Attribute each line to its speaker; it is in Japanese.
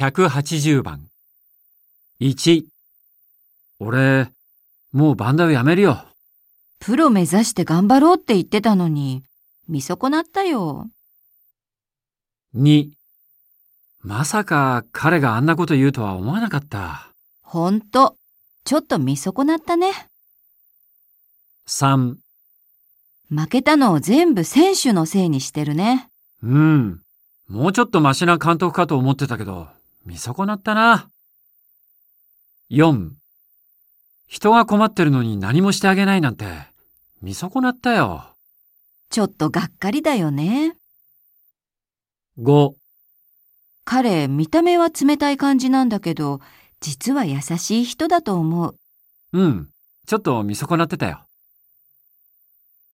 Speaker 1: 180番。1。俺、もうバンダをやめるよ。
Speaker 2: プロ目指して頑張ろうって言ってたのに、見損なったよ。
Speaker 1: 2。まさか彼があんなこと言うとは思わなかった。
Speaker 2: ほんと、ちょっと見損なったね。
Speaker 1: 3。
Speaker 2: 負けたのを全部選手のせいにしてるね。
Speaker 1: うん。もうちょっとマシな監督かと思ってたけど、見損なったな。4。人が困ってるのに何もしてあげないなんて、見損なったよ。
Speaker 2: ちょっとがっかりだよね。
Speaker 1: 5。
Speaker 2: 彼、見た目は冷たい感じなんだけど、実は優しい人だと思う。
Speaker 1: うん。ちょっと見損なってたよ。